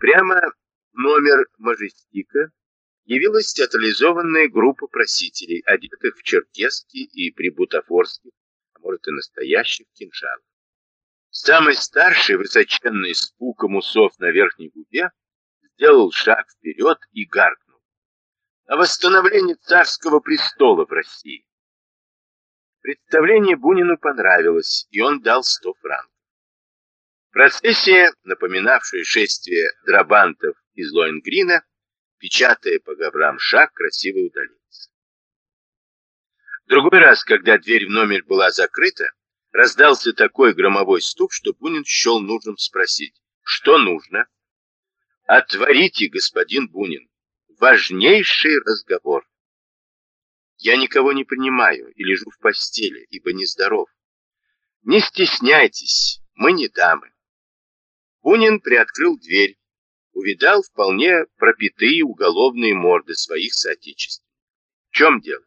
Прямо номер Мажестика явилась театрализованная группа просителей, одетых в черкесски и прибутафорских, а может и настоящих кинжалов. Самый старший, высоченный с пуком усов на верхней губе, сделал шаг вперед и гаркнул. О восстановлении царского престола в России. Представление Бунину понравилось, и он дал сто франков. Процессия, напоминавшая шествие драбантов из Лоенгрина, печатая по коврам шаг, красиво удалился. Другой раз, когда дверь в номер была закрыта, раздался такой громовой стук, что Бунин счел нужным спросить, что нужно? Отворите, господин Бунин, важнейший разговор. Я никого не принимаю и лежу в постели, ибо нездоров. Не стесняйтесь, мы не дамы. Бунин приоткрыл дверь, увидал вполне пропитые уголовные морды своих соотечественников. В чем дело?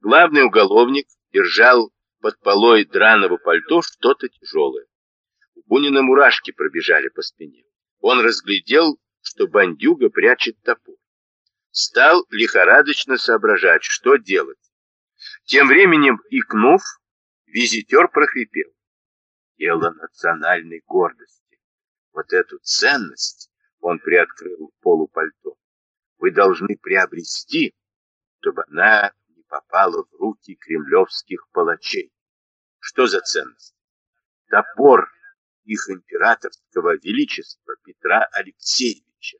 Главный уголовник держал под полой драного пальто что-то тяжелое. У Бунина мурашки пробежали по спине. Он разглядел, что бандюга прячет топор. Стал лихорадочно соображать, что делать. Тем временем, икнув, визитер прохрипел. Дело национальной гордости вот эту ценность, он приоткрыл полупальто, вы должны приобрести, чтобы она не попала в руки кремлевских палачей. Что за ценность? Топор их императорского величества Петра Алексеевича,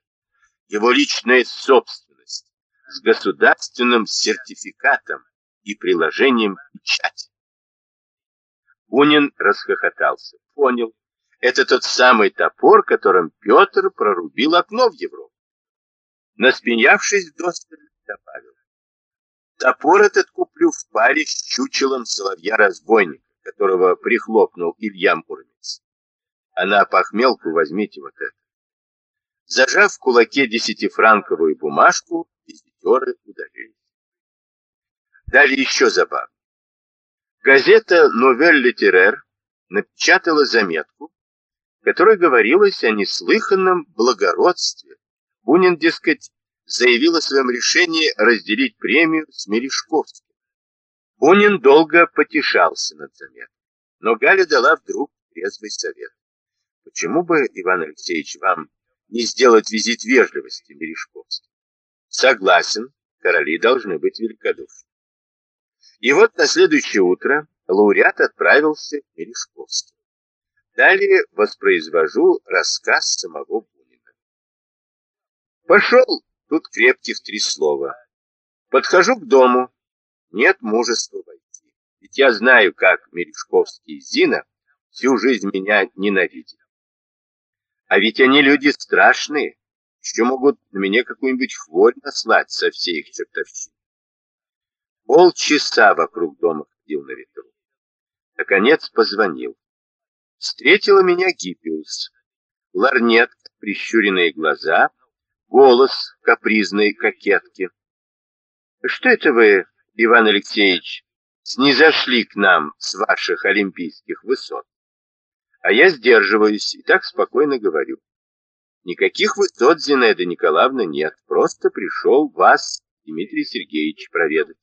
его личная собственность с государственным сертификатом и приложением печати. Бунин расхохотался, понял, это тот самый топор, которым Петр прорубил окно в Европу. Насмеявшись вдосталь, добавил. Топор этот куплю в паре с чучелом соловья-разбойника, которого прихлопнул Илья Муромец. А на похмелку возьмите вот это. Зажав в кулаке десятифранковую бумажку, визитеры удалились. Далее еще забавно. Газета «Новель Литерер» напечатала заметку, которой говорилось о неслыханном благородстве. Бунин, дескать, заявил о своем решении разделить премию с Мережковским. Бунин долго потешался над заметкой, но Галя дала вдруг трезвый совет. Почему бы, Иван Алексеевич, вам не сделать визит вежливости Мережковским? Согласен, короли должны быть великодушны. И вот на следующее утро лауреат отправился к Мережковским. Далее воспроизвожу рассказ самого Бунина. Пошел, тут крепких три слова. Подхожу к дому, нет мужества войти. Ведь я знаю, как Мережковский и Зина всю жизнь меня ненавидят. А ведь они люди страшные, еще могут на меня какую-нибудь хворь наслать со всей их чертовщины. Полчаса вокруг дома ходил на ветру. Наконец позвонил. Встретила меня Гиппиус. Ларнет, прищуренные глаза, голос капризной кокетки. Что это вы, Иван Алексеевич, снизошли к нам с ваших олимпийских высот? А я сдерживаюсь и так спокойно говорю. Никаких высот, Зинаида Николаевна, нет. Просто пришел вас, Дмитрий Сергеевич, проведать.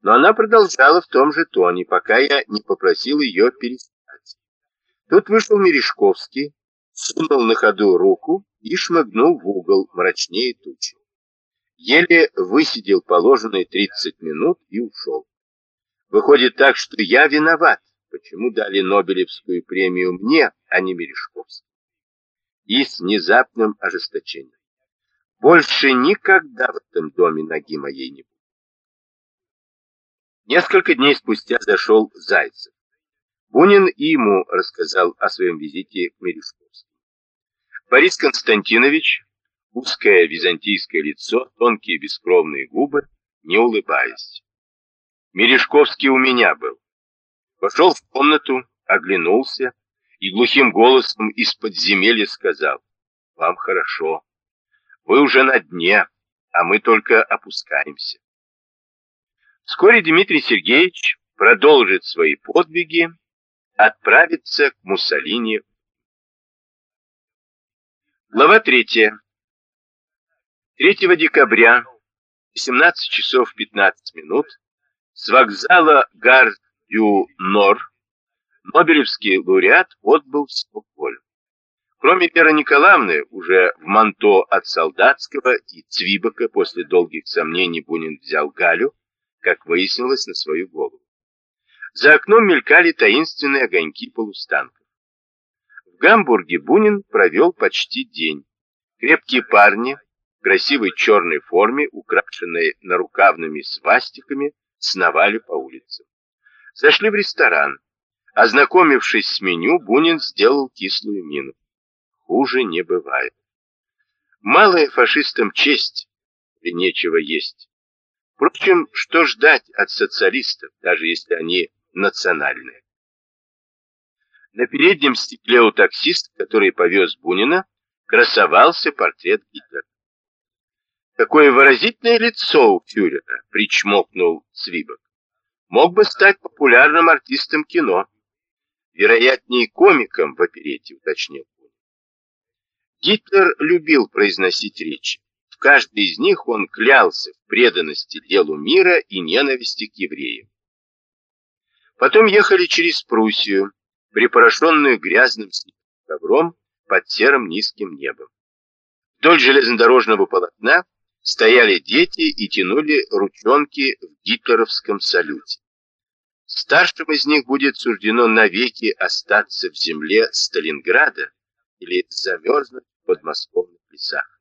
Но она продолжала в том же тоне, пока я не попросил ее перестать. Тут вышел Мережковский, сунул на ходу руку и шмыгнул в угол мрачнее тучи. Еле высидел положенные 30 минут и ушел. Выходит так, что я виноват, почему дали Нобелевскую премию мне, а не Мережковскому. И с внезапным ожесточением. Больше никогда в этом доме ноги моей не будет. Несколько дней спустя зашел Зайцев. Бунин и ему рассказал о своем визите к Мережковскому. Борис Константинович, узкое византийское лицо, тонкие бескровные губы, не улыбаясь. Мережковский у меня был. Пошел в комнату, оглянулся и глухим голосом из подземелья сказал, «Вам хорошо. Вы уже на дне, а мы только опускаемся». Вскоре Дмитрий Сергеевич продолжит свои подвиги отправиться к Муссолини Глава 3. 3 декабря, 17 часов 15 минут, с вокзала Гар-дю-Нор Нобелевский лауреат отбыл в Стокгольм. Кроме Веры Николаевны, уже в манто от солдатского и Цвибока после долгих сомнений Бунин взял Галю, как выяснилось, на свою голову. За окном мелькали таинственные огоньки полустанков. В Гамбурге Бунин провел почти день. Крепкие парни в красивой черной форме, украшенной нарукавными свастиками, сновали по улицам. Зашли в ресторан. Ознакомившись с меню, Бунин сделал кислую мину. Хуже не бывает. Малая фашистам честь, и нечего есть. Впрочем, что ждать от социалистов, даже если они национальные? На переднем стекле у таксиста, который повез Бунина, красовался портрет Гитлера. Какое выразительное лицо у фюрера, причмокнул Цвибок. Мог бы стать популярным артистом кино. Вероятнее, комиком в оперете, уточнил Бунин. Гитлер любил произносить речи. В каждой из них он клялся в преданности делу мира и ненависти к евреям. Потом ехали через Пруссию, припорошенную грязным ковром под серым низким небом. Вдоль железнодорожного полотна стояли дети и тянули ручонки в гитлеровском салюте. Старшим из них будет суждено навеки остаться в земле Сталинграда или замерзнуть в подмосковных лесах.